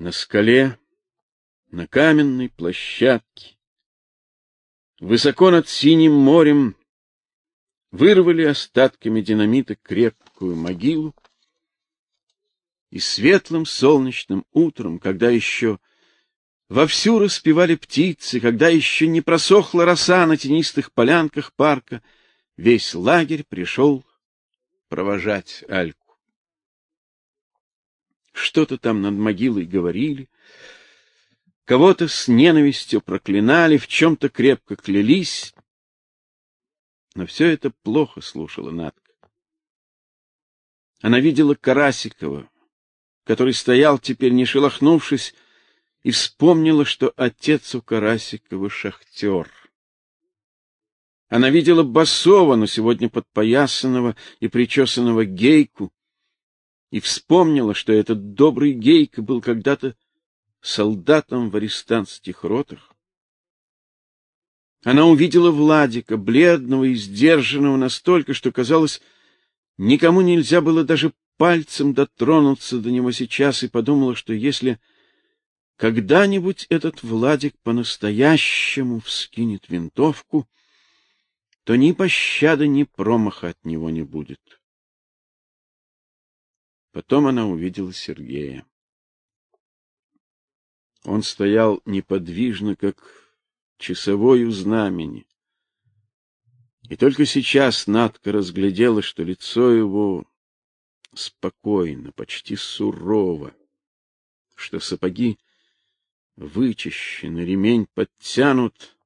На скале, на каменной площадке, высоко над синим морем, вырвали остатками динамита крепкую могилу, и светлым солнечным утром, когда еще вовсю распевали птицы, когда еще не просохла роса на тенистых полянках парка, весь лагерь пришел провожать Альку. Что-то там над могилой говорили, кого-то с ненавистью проклинали, в чем-то крепко клялись, но все это плохо слушала Надка. Она видела Карасикова, который стоял теперь не шелохнувшись, и вспомнила, что отец у Карасикова шахтер. Она видела Басова, но сегодня подпоясанного и причесанного Гейку, и вспомнила, что этот добрый Гейка был когда-то солдатом в арестантских ротах. Она увидела Владика, бледного и сдержанного настолько, что казалось, никому нельзя было даже пальцем дотронуться до него сейчас, и подумала, что если когда-нибудь этот Владик по-настоящему вскинет винтовку, то ни пощады, ни промаха от него не будет. Потом она увидела Сергея. Он стоял неподвижно, как часовой у знамени. И только сейчас Надка разглядела, что лицо его спокойно, почти сурово, что сапоги вычищены, ремень подтянут,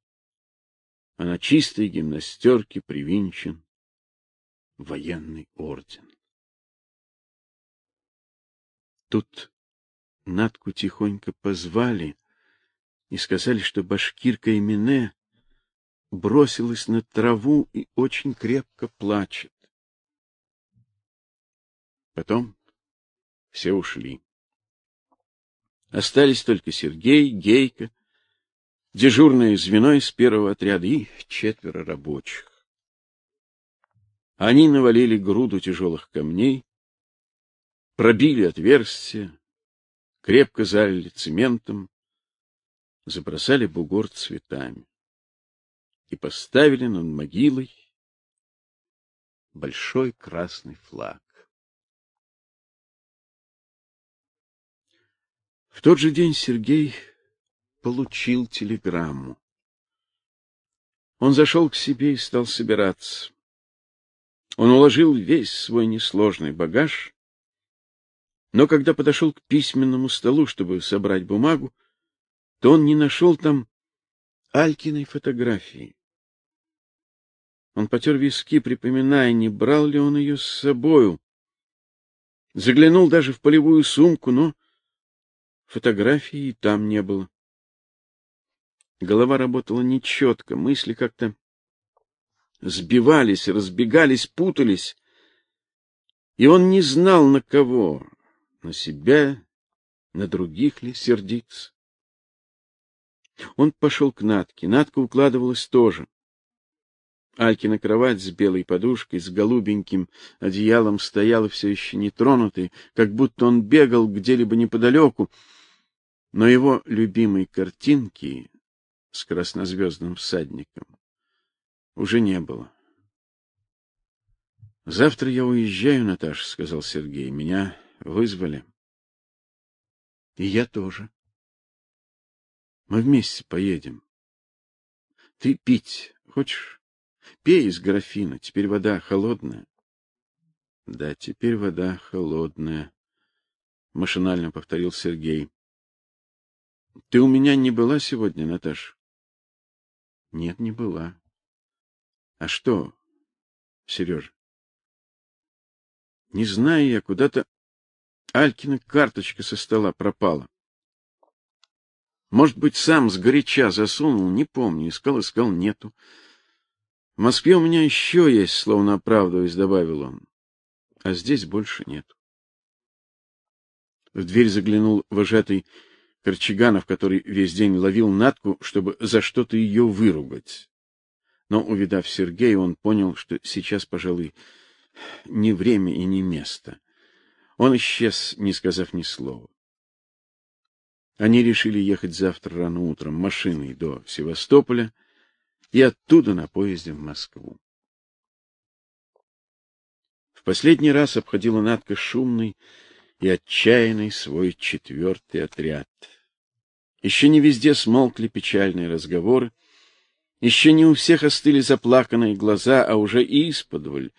а на чистой гимнастерке привинчен военный орден. Тут Натку тихонько позвали и сказали, что башкирка Эмине бросилась на траву и очень крепко плачет. Потом все ушли. Остались только Сергей, Гейка, дежурное звено из первого отряда и четверо рабочих. Они навалили груду тяжелых камней, пробили отверстия, крепко залили цементом, забросали бугор цветами и поставили над могилой большой красный флаг. В тот же день Сергей получил телеграмму. Он зашел к себе и стал собираться. Он уложил весь свой несложный багаж но когда подошел к письменному столу, чтобы собрать бумагу, то он не нашел там Алькиной фотографии. Он потер виски, припоминая, не брал ли он ее с собою. Заглянул даже в полевую сумку, но фотографии там не было. Голова работала нечетко, мысли как-то сбивались, разбегались, путались, и он не знал, на кого на себя, на других ли сердиться. Он пошел к Натке. Натка укладывалась тоже. Алькина кровать с белой подушкой, с голубеньким одеялом стояла все еще нетронутой, как будто он бегал где-либо неподалеку. Но его любимой картинки с краснозвездным всадником уже не было. Завтра я уезжаю, Наташа, сказал Сергей. Меня вызвали. И я тоже. Мы вместе поедем. Ты пить хочешь? Пей из графина, теперь вода холодная. Да, теперь вода холодная, машинально повторил Сергей. Ты у меня не была сегодня, Наташ? Нет, не была. А что, Сережа? Не знаю я, куда-то Алькина карточка со стола пропала. Может быть, сам с горяча засунул, не помню, искал, искал, нету. В Москве у меня еще есть, словно оправдываясь, добавил он. А здесь больше нет. В дверь заглянул вожатый Корчиганов, который весь день ловил Натку, чтобы за что-то ее выругать. Но, увидав Сергея, он понял, что сейчас, пожалуй, не время и не место. Он исчез, не сказав ни слова. Они решили ехать завтра рано утром машиной до Севастополя и оттуда на поезде в Москву. В последний раз обходила Надка шумный и отчаянный свой четвертый отряд. Еще не везде смолкли печальные разговоры, еще не у всех остыли заплаканные глаза, а уже исподволь,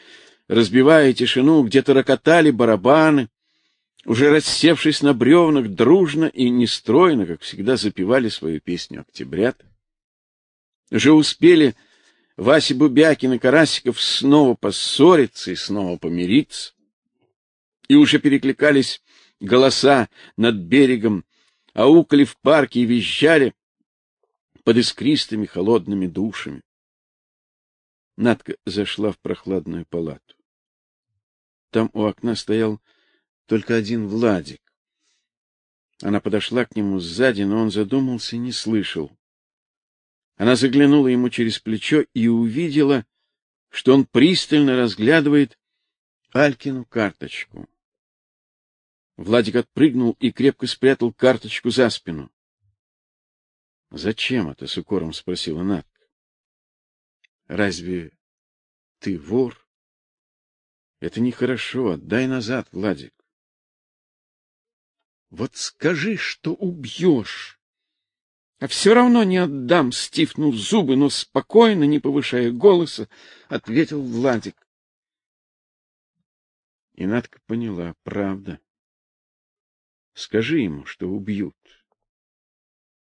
разбивая тишину, где-то рокотали барабаны, уже рассевшись на бревнах, дружно и нестройно, как всегда, запевали свою песню «Октябрят». Уже успели Вася Бубякин и Карасиков снова поссориться и снова помириться. И уже перекликались голоса над берегом, аукали в парке и визжали под искристыми холодными душами. Надка зашла в прохладную палату. Там у окна стоял только один Владик. Она подошла к нему сзади, но он задумался не слышал. Она заглянула ему через плечо и увидела, что он пристально разглядывает Алькину карточку. Владик отпрыгнул и крепко спрятал карточку за спину. "Зачем это?" с укором спросила Надка. "Разве ты вор? Это нехорошо, отдай назад, Владик. Вот скажи, что убьешь. А все равно не отдам, стиснув зубы, но спокойно, не повышая голоса, ответил Владик. И Надка поняла, правда. Скажи ему, что убьют,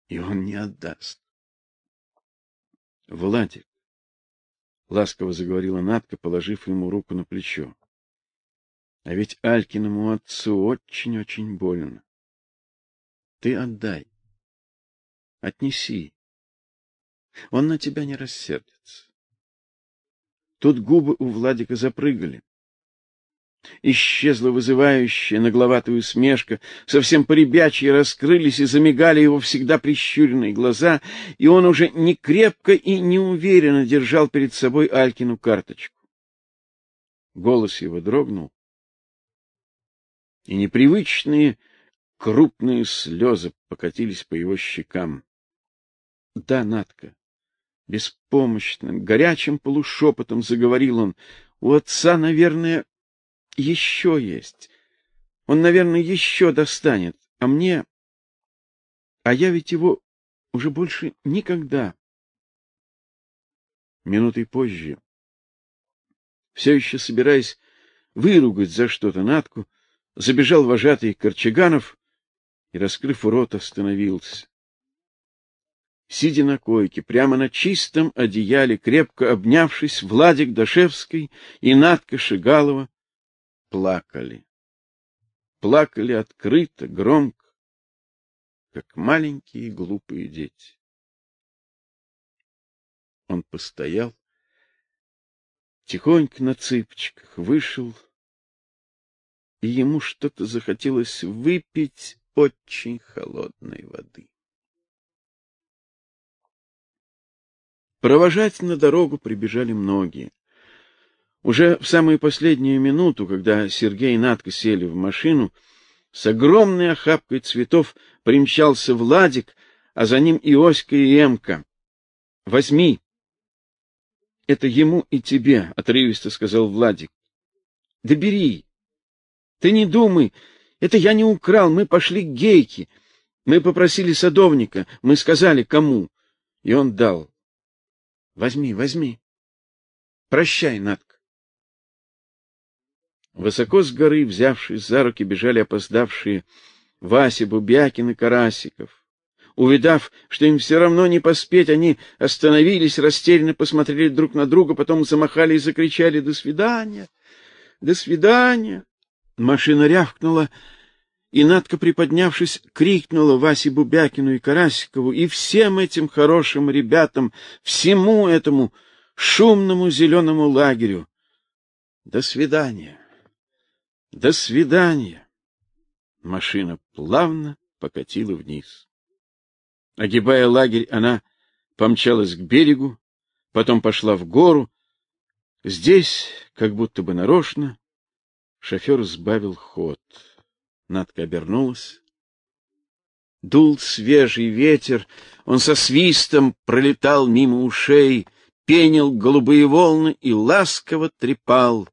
и он не отдаст. Владик, ласково заговорила Надка, положив ему руку на плечо. А ведь Алькиному отцу очень-очень больно. Ты отдай. Отнеси. Он на тебя не рассердится. Тут губы у Владика запрыгали. Исчезла вызывающая нагловатая усмешка, совсем поребячьи раскрылись и замигали его всегда прищуренные глаза, и он уже не крепко и неуверенно держал перед собой Алькину карточку. Голос его дрогнул, и непривычные Крупные слезы покатились по его щекам. Да, Натка, беспомощным, горячим полушепотом заговорил он. У отца, наверное, еще есть. Он, наверное, еще достанет, а мне А я ведь его уже больше никогда. Минутой позже, все еще собираясь выругать за что-то Натку, забежал вожатый Корчаганов и, раскрыв рот, остановился. Сидя на койке, прямо на чистом одеяле, крепко обнявшись, Владик Дашевский и Надка Шигалова плакали. Плакали открыто, громко, как маленькие глупые дети. Он постоял, тихонько на цыпочках вышел, и ему что-то захотелось выпить очень холодной воды. Провожать на дорогу прибежали многие. Уже в самую последнюю минуту, когда Сергей и Надка сели в машину, с огромной охапкой цветов примчался Владик, а за ним и Оська, и Эмка. — Возьми. — Это ему и тебе, — отрывисто сказал Владик. — Да бери. Ты не думай, это я не украл, мы пошли к Гейке. Мы попросили садовника, мы сказали, кому. И он дал. Возьми, возьми. Прощай, Натка. Высоко с горы, взявшись за руки, бежали опоздавшие Вася Бубякин и Карасиков. Увидав, что им все равно не поспеть, они остановились, растерянно посмотрели друг на друга, потом замахали и закричали «До свидания! До свидания!» Машина рявкнула, и Надка, приподнявшись, крикнула Васе Бубякину и Карасикову и всем этим хорошим ребятам, всему этому шумному зеленому лагерю. До свидания. До свидания. Машина плавно покатила вниз. Огибая лагерь, она помчалась к берегу, потом пошла в гору. Здесь, как будто бы нарочно, Шофер сбавил ход. Надка обернулась. Дул свежий ветер, он со свистом пролетал мимо ушей, пенил голубые волны и ласково трепал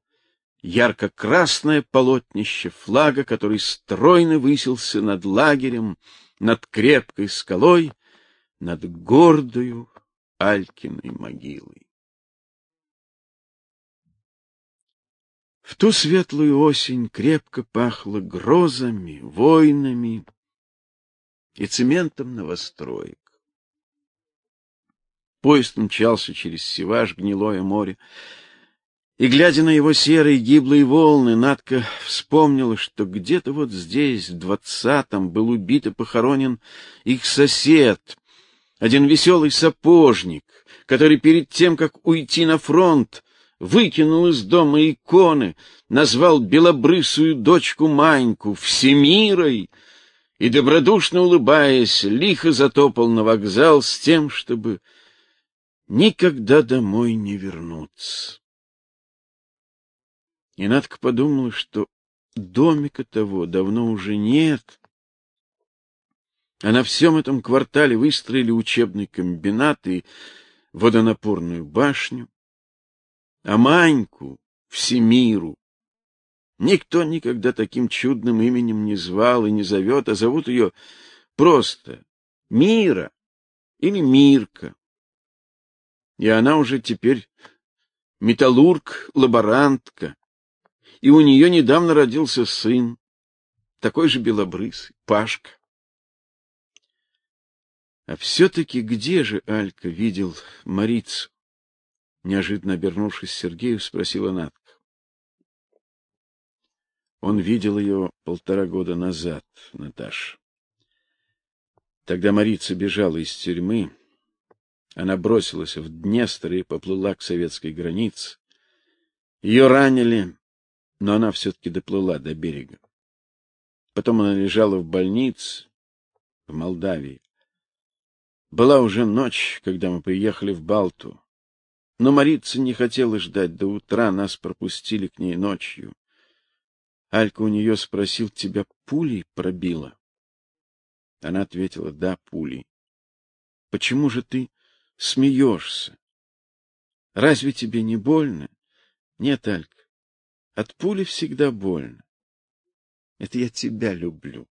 ярко-красное полотнище флага, который стройно высился над лагерем, над крепкой скалой, над гордою Алькиной могилой. В ту светлую осень крепко пахло грозами, войнами и цементом новостроек. Поезд мчался через Севаш, гнилое море, и, глядя на его серые гиблые волны, Надка вспомнила, что где-то вот здесь, в двадцатом, был убит и похоронен их сосед, один веселый сапожник, который перед тем, как уйти на фронт, выкинул из дома иконы, назвал белобрысую дочку Маньку всемирой и, добродушно улыбаясь, лихо затопал на вокзал с тем, чтобы никогда домой не вернуться. И Надка подумала, что домика того давно уже нет, а на всем этом квартале выстроили учебный комбинат и водонапорную башню, а Маньку, Всемиру, никто никогда таким чудным именем не звал и не зовет, а зовут ее просто Мира или Мирка. И она уже теперь металлург, лаборантка, и у нее недавно родился сын, такой же белобрысый, Пашка. А все-таки где же Алька видел Марицу? Неожиданно обернувшись к Сергею, спросила Натка. Он видел ее полтора года назад, Наташ. Тогда Марица бежала из тюрьмы. Она бросилась в Днестр и поплыла к советской границе. Ее ранили, но она все-таки доплыла до берега. Потом она лежала в больнице в Молдавии. Была уже ночь, когда мы приехали в Балту. Но Марица не хотела ждать до утра, нас пропустили к ней ночью. Алька у нее спросил: "Тебя пулей пробило?" Она ответила: "Да, пулей". "Почему же ты смеешься? Разве тебе не больно?" "Нет, Алька. От пули всегда больно. Это я тебя люблю.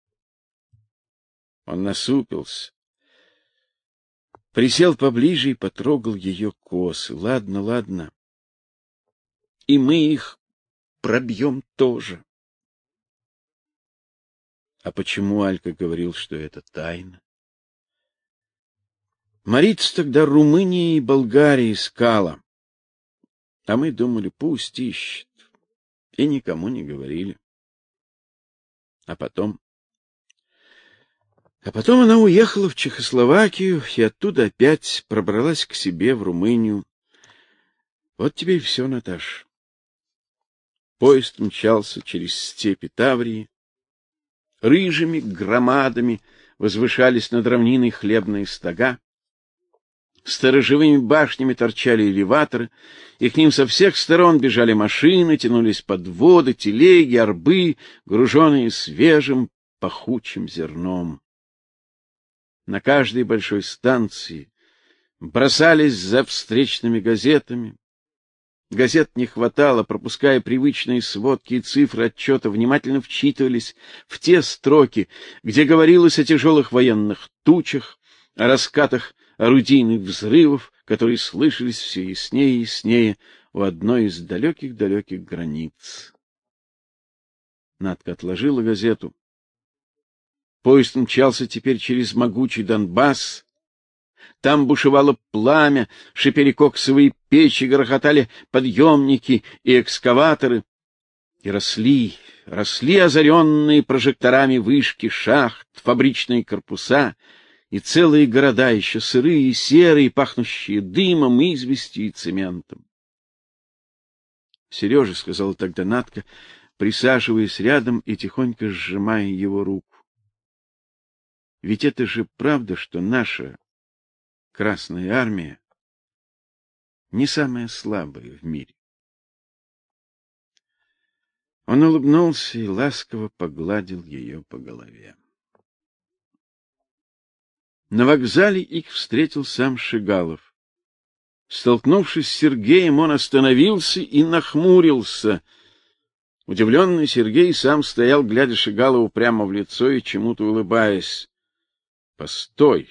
Он насупился, присел поближе и потрогал ее косы. Ладно, ладно. И мы их пробьем тоже. А почему Алька говорил, что это тайна? Марица тогда Румынии и Болгарии искала. А мы думали, пусть ищет и никому не говорили. А потом... А потом она уехала в Чехословакию и оттуда опять пробралась к себе в Румынию. Вот тебе и все, Наташ. Поезд мчался через степи Таврии. Рыжими громадами возвышались над равниной хлебные стога. Сторожевыми башнями торчали элеваторы, и к ним со всех сторон бежали машины, тянулись подводы, телеги, арбы, груженные свежим пахучим зерном. На каждой большой станции бросались за встречными газетами. Газет не хватало, пропуская привычные сводки и цифры отчета, внимательно вчитывались в те строки, где говорилось о тяжелых военных тучах, о раскатах орудийных взрывов, которые слышались все яснее и яснее у одной из далеких-далеких границ. Надка отложила газету. Поезд мчался теперь через могучий Донбасс. Там бушевало пламя, шипели коксовые печи, грохотали подъемники и экскаваторы. И росли, росли озаренные прожекторами вышки шахт, фабричные корпуса — и целые города еще сырые и серые, пахнущие дымом, известью и цементом. Сережа, — сказала тогда Натка, присаживаясь рядом и тихонько сжимая его руку. — Ведь это же правда, что наша Красная Армия не самая слабая в мире. Он улыбнулся и ласково погладил ее по голове. На вокзале их встретил сам Шигалов. Столкнувшись с Сергеем, он остановился и нахмурился. Удивленный Сергей сам стоял, глядя Шигалову прямо в лицо и чему-то улыбаясь. Постой.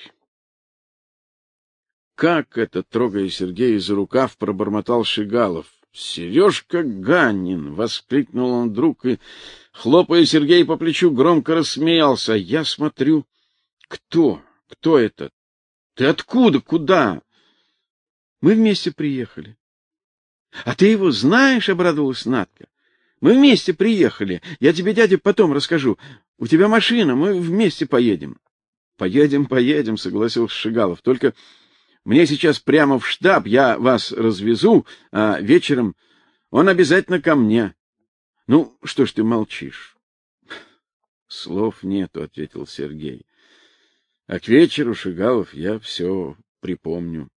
Как это, трогая Сергея за рукав, пробормотал Шигалов. Сережка Ганнин, воскликнул он вдруг и хлопая Сергея по плечу, громко рассмеялся. Я смотрю, кто? Кто это? Ты откуда? Куда? Мы вместе приехали. А ты его знаешь, обрадовалась Надка. Мы вместе приехали. Я тебе, дядя, потом расскажу. У тебя машина, мы вместе поедем. Поедем, поедем, согласился Шигалов. Только мне сейчас прямо в штаб, я вас развезу, а вечером он обязательно ко мне. Ну, что ж ты молчишь? Слов нету, ответил Сергей. А к вечеру, Шигалов, я все припомню.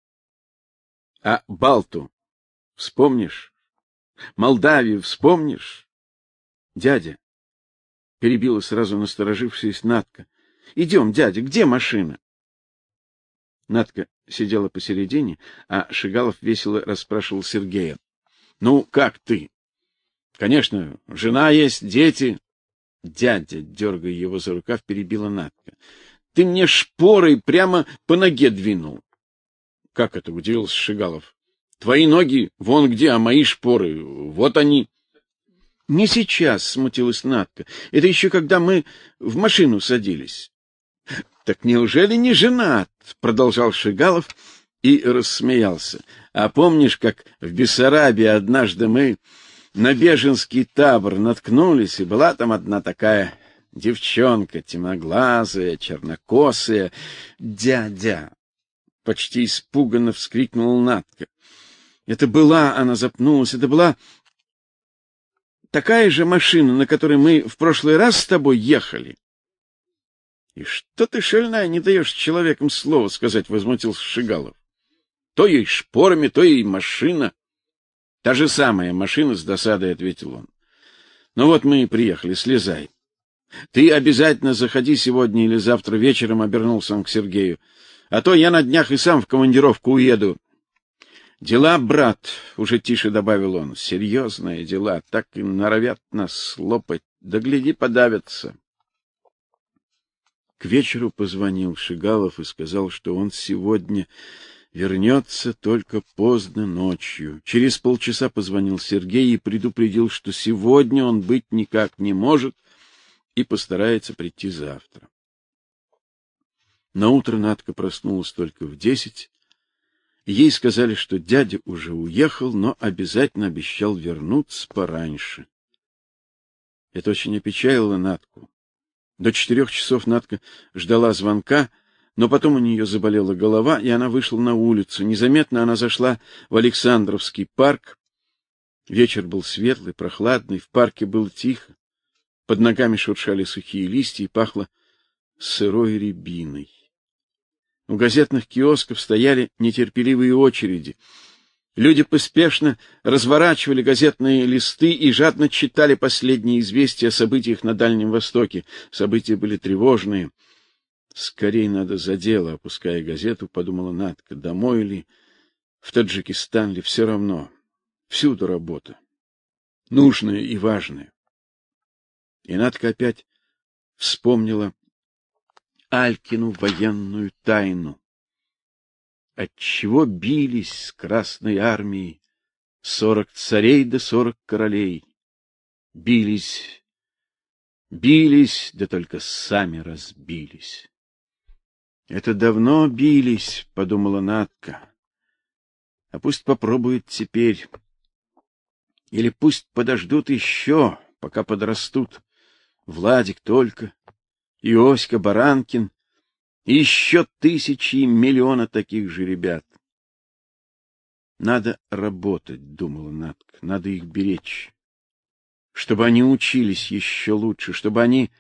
А Балту вспомнишь? Молдавию вспомнишь? Дядя, перебила сразу насторожившаяся Натка. Идем, дядя, где машина? Натка сидела посередине, а Шигалов весело расспрашивал Сергея. Ну, как ты? Конечно, жена есть, дети. Дядя, дергая его за рукав, перебила Натка. Ты мне шпорой прямо по ноге двинул. Как это удивился Шигалов? Твои ноги вон где, а мои шпоры вот они. Не сейчас, смутилась Натка. Это еще когда мы в машину садились. Так неужели не женат? продолжал Шигалов и рассмеялся. А помнишь, как в Бессарабии однажды мы на беженский табор наткнулись, и была там одна такая девчонка, темноглазая, чернокосая, дядя. Почти испуганно вскрикнула Натка. Это была, она запнулась, это была такая же машина, на которой мы в прошлый раз с тобой ехали. — И что ты, шальная, не даешь человекам слова сказать, — возмутился Шигалов. — То ей шпорами, то ей машина. — Та же самая машина, — с досадой ответил он. — Ну вот мы и приехали, слезай. Ты обязательно заходи сегодня или завтра вечером, — обернулся он к Сергею. — А то я на днях и сам в командировку уеду. — Дела, брат, — уже тише добавил он, — серьезные дела, так и норовят нас слопать, да гляди, подавятся. К вечеру позвонил Шигалов и сказал, что он сегодня вернется только поздно ночью. Через полчаса позвонил Сергей и предупредил, что сегодня он быть никак не может и постарается прийти завтра. На утро Надка проснулась только в десять. Ей сказали, что дядя уже уехал, но обязательно обещал вернуться пораньше. Это очень опечалило Надку. До четырех часов Надка ждала звонка, но потом у нее заболела голова, и она вышла на улицу. Незаметно она зашла в Александровский парк. Вечер был светлый, прохладный, в парке было тихо. Под ногами шуршали сухие листья и пахло сырой рябиной. У газетных киосков стояли нетерпеливые очереди. Люди поспешно разворачивали газетные листы и жадно читали последние известия о событиях на Дальнем Востоке. События были тревожные. Скорей надо за дело, опуская газету, подумала Надка. Домой ли, в Таджикистан ли, все равно. Всюду работа. Нужная и важная. И Надка опять вспомнила Алькину военную тайну отчего бились с Красной армией сорок царей да сорок королей. Бились, бились, да только сами разбились. Это давно бились, подумала Натка. А пусть попробуют теперь. Или пусть подождут еще, пока подрастут Владик только, Иоська Баранкин еще тысячи и миллиона таких же ребят. Надо работать, думала Натка, надо их беречь, чтобы они учились еще лучше, чтобы они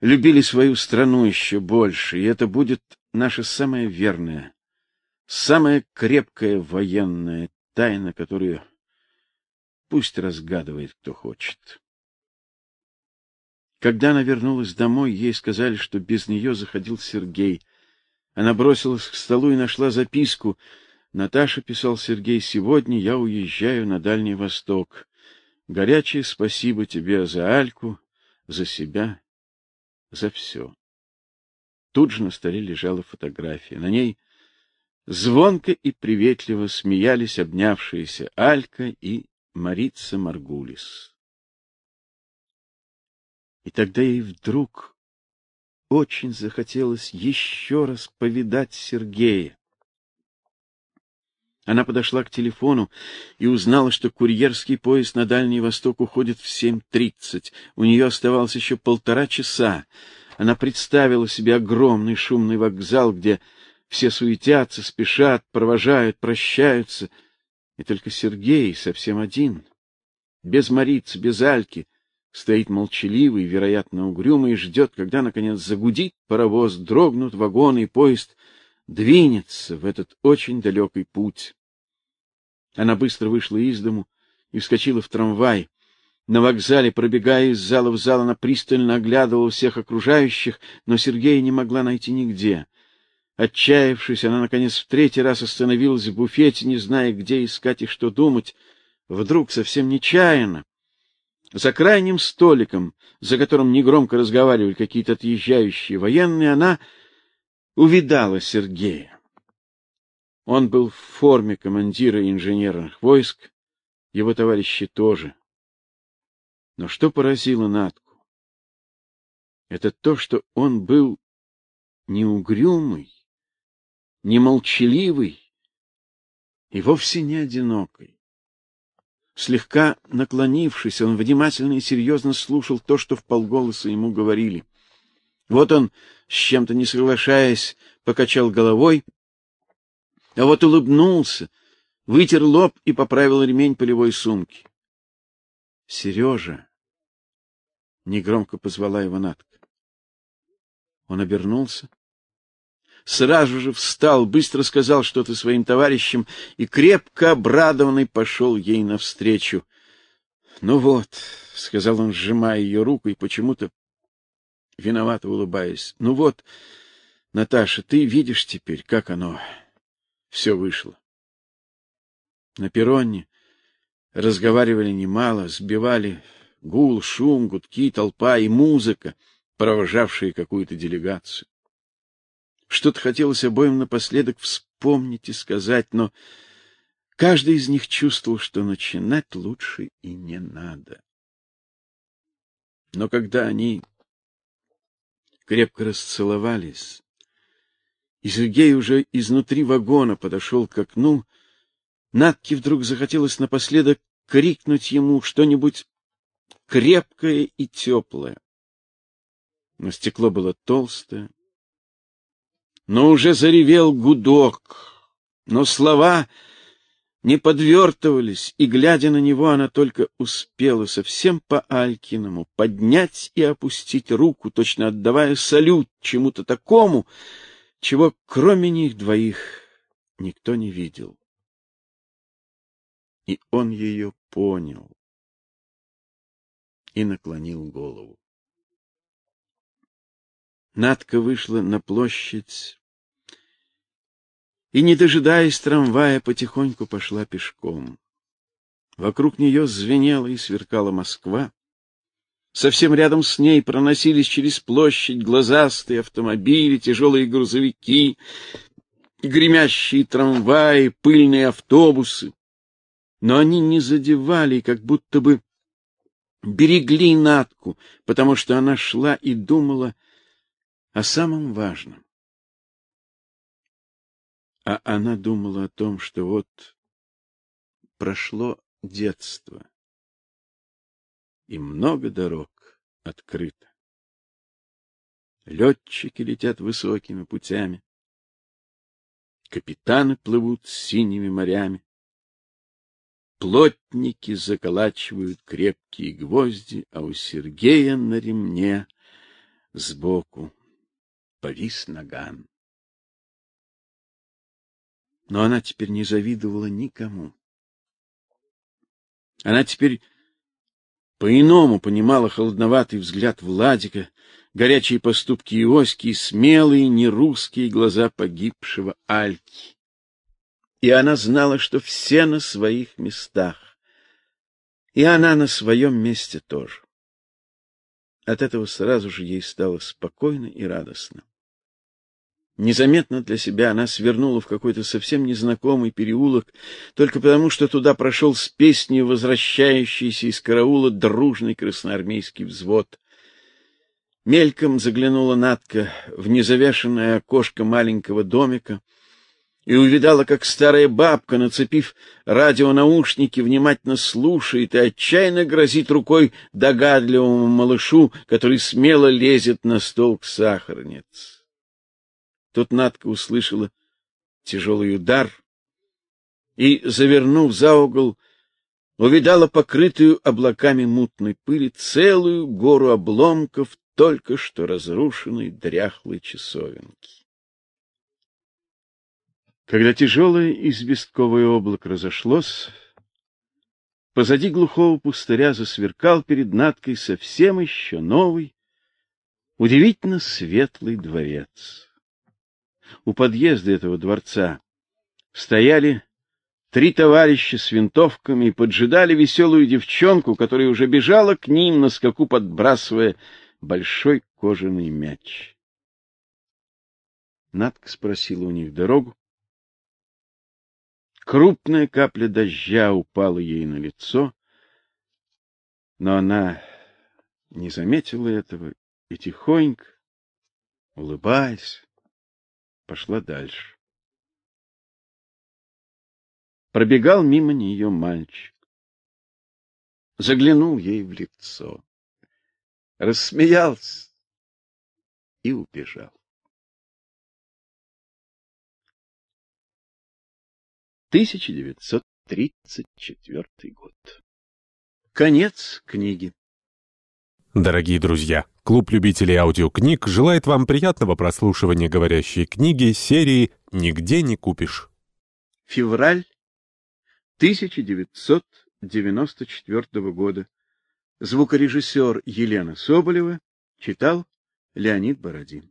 любили свою страну еще больше, и это будет наша самая верная, самая крепкая военная тайна, которую пусть разгадывает кто хочет. Когда она вернулась домой, ей сказали, что без нее заходил Сергей. Она бросилась к столу и нашла записку. Наташа писал Сергей: "Сегодня я уезжаю на Дальний Восток. Горячее спасибо тебе за Альку, за себя, за все. Тут же на столе лежала фотография. На ней звонко и приветливо смеялись обнявшиеся Алька и Марица Маргулис. И тогда ей вдруг очень захотелось еще раз повидать Сергея. Она подошла к телефону и узнала, что курьерский поезд на Дальний Восток уходит в 7:30. У нее оставалось еще полтора часа. Она представила себе огромный шумный вокзал, где все суетятся, спешат, провожают, прощаются, и только Сергей совсем один, без Марицы, без Альки, стоит молчаливый, вероятно, угрюмый и ждет, когда наконец загудит паровоз, дрогнут вагоны и поезд двинется в этот очень далекий путь. Она быстро вышла из дому и вскочила в трамвай. На вокзале, пробегая из зала в зал, она пристально оглядывала всех окружающих, но Сергея не могла найти нигде. Отчаявшись, она наконец в третий раз остановилась в буфете, не зная, где искать и что думать. Вдруг совсем нечаянно за крайним столиком, за которым негромко разговаривали какие-то отъезжающие военные, она увидала Сергея. Он был в форме командира инженерных войск, его товарищи тоже. Но что поразило Натку? Это то, что он был не угрюмый, не молчаливый и вовсе не одинокий. Слегка наклонившись, он внимательно и серьезно слушал то, что вполголоса ему говорили. Вот он, с чем-то не соглашаясь, покачал головой, а вот улыбнулся, вытер лоб и поправил ремень полевой сумки. Сережа негромко позвала его Натка. Он обернулся сразу же встал, быстро сказал что-то своим товарищам и крепко обрадованный пошел ей навстречу. Ну вот, сказал он, сжимая ее руку и почему-то виновато улыбаясь. Ну вот, Наташа, ты видишь теперь, как оно все вышло. На перроне разговаривали немало, сбивали гул, шум, гудки, толпа и музыка, провожавшие какую-то делегацию. Что-то хотелось обоим напоследок вспомнить и сказать, но каждый из них чувствовал, что начинать лучше и не надо. Но когда они крепко расцеловались, и Сергей уже изнутри вагона подошел к окну, Натке вдруг захотелось напоследок крикнуть ему что-нибудь крепкое и теплое. Но стекло было толстое, но уже заревел гудок, но слова не подвертывались, и, глядя на него, она только успела совсем по-алькиному поднять и опустить руку, точно отдавая салют чему-то такому, чего кроме них двоих никто не видел. И он ее понял и наклонил голову. Надка вышла на площадь и, не дожидаясь трамвая, потихоньку пошла пешком. Вокруг нее звенела и сверкала Москва. Совсем рядом с ней проносились через площадь глазастые автомобили, тяжелые грузовики, гремящие трамваи, пыльные автобусы. Но они не задевали, как будто бы берегли Натку, потому что она шла и думала о самом важном. А она думала о том, что вот прошло детство, и много дорог открыто. Летчики летят высокими путями, капитаны плывут синими морями, плотники заколачивают крепкие гвозди, а у Сергея на ремне сбоку повис наган. Но она теперь не завидовала никому. Она теперь по-иному понимала холодноватый взгляд Владика, горячие поступки Иоськи смелые нерусские глаза погибшего Альки. И она знала, что все на своих местах. И она на своем месте тоже. От этого сразу же ей стало спокойно и радостно. Незаметно для себя она свернула в какой-то совсем незнакомый переулок, только потому, что туда прошел с песней возвращающийся из караула дружный красноармейский взвод. Мельком заглянула Натка в незавешенное окошко маленького домика и увидала, как старая бабка, нацепив радионаушники, внимательно слушает и отчаянно грозит рукой догадливому малышу, который смело лезет на стол к сахарнице. Тут Надка услышала тяжелый удар и, завернув за угол, увидала покрытую облаками мутной пыли целую гору обломков только что разрушенной дряхлой часовенки. Когда тяжелое известковое облако разошлось, позади глухого пустыря засверкал перед Надкой совсем еще новый, удивительно светлый дворец у подъезда этого дворца стояли три товарища с винтовками и поджидали веселую девчонку, которая уже бежала к ним на скаку, подбрасывая большой кожаный мяч. Надка спросила у них дорогу. Крупная капля дождя упала ей на лицо, но она не заметила этого и тихонько, улыбаясь, пошла дальше. Пробегал мимо нее мальчик. Заглянул ей в лицо. Рассмеялся и убежал. Тысяча девятьсот тридцать четвертый год. Конец книги. Дорогие друзья, клуб любителей аудиокниг желает вам приятного прослушивания говорящей книги серии «Нигде не купишь». Февраль 1994 года. Звукорежиссер Елена Соболева читал Леонид Бородин.